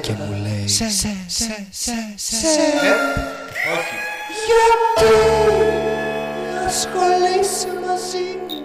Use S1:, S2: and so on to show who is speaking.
S1: και μου λέει
S2: Σε, σε, σε, σε, σε
S3: ε, Όχι.
S2: Γιατί ασχολείσαι μαζί μου;